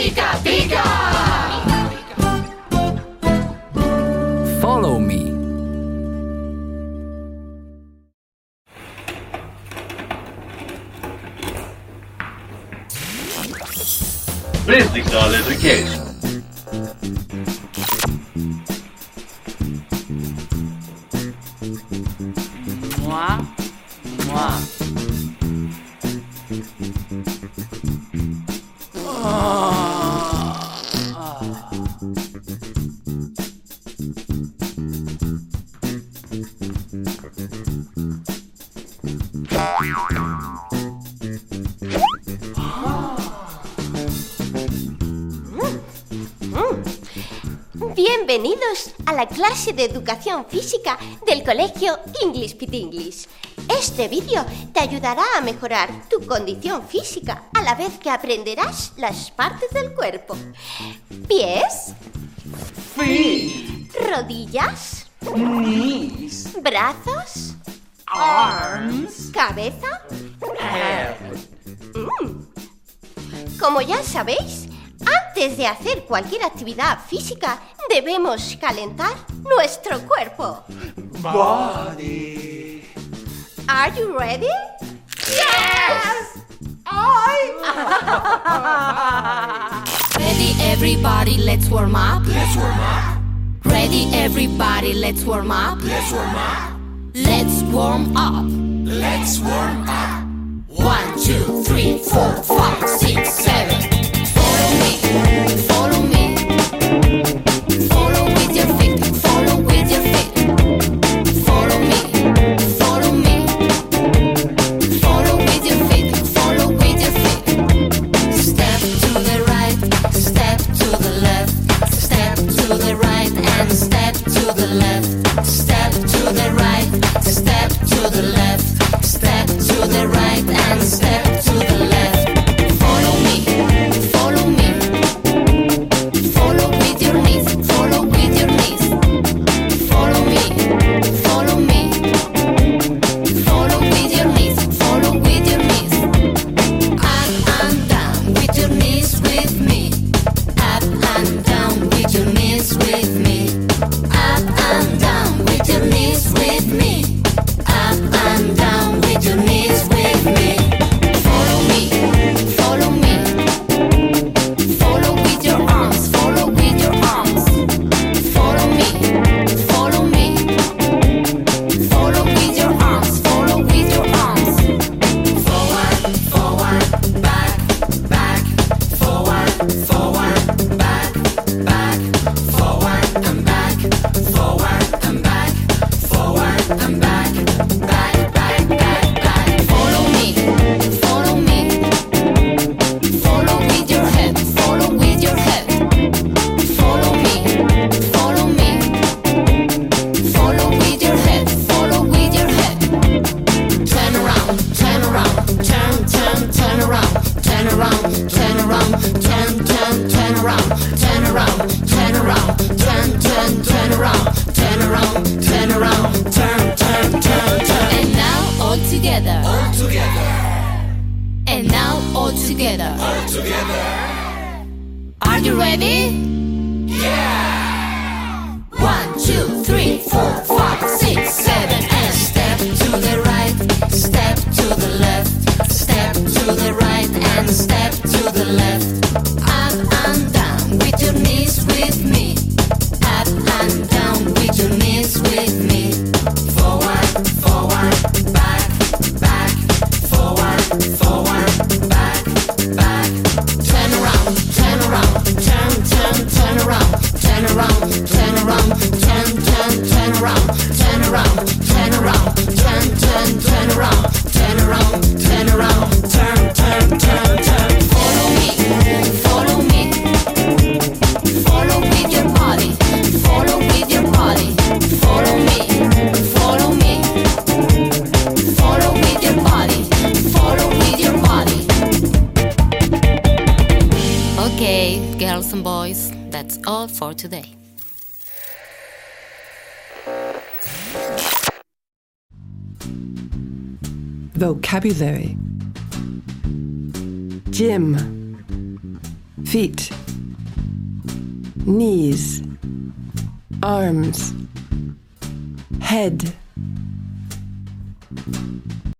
Pika Pika! Follow me. Please, Basics knowledge education. Bienvenidos a la clase de educación física del colegio English Pit English. Este vídeo te ayudará a mejorar tu condición física a la vez que aprenderás las partes del cuerpo. Pies. Feet. Rodillas. Knees. Brazos. Arms. Cabeza. Head. Mm. Como ya sabéis, antes de hacer cualquier actividad física, debemos calentar nuestro cuerpo. Body. Are you ready? Yes! Ready everybody, let's warm up. Let's warm up. Ready everybody, let's warm up. Let's warm up. Let's warm up. Let's warm up. One, two, three, four, five, six. all together. All together. Are you ready? Yeah. One, two, three, four, five. girls and boys, that's all for today. Vocabulary. Gym. Feet. Knees. Arms. Head.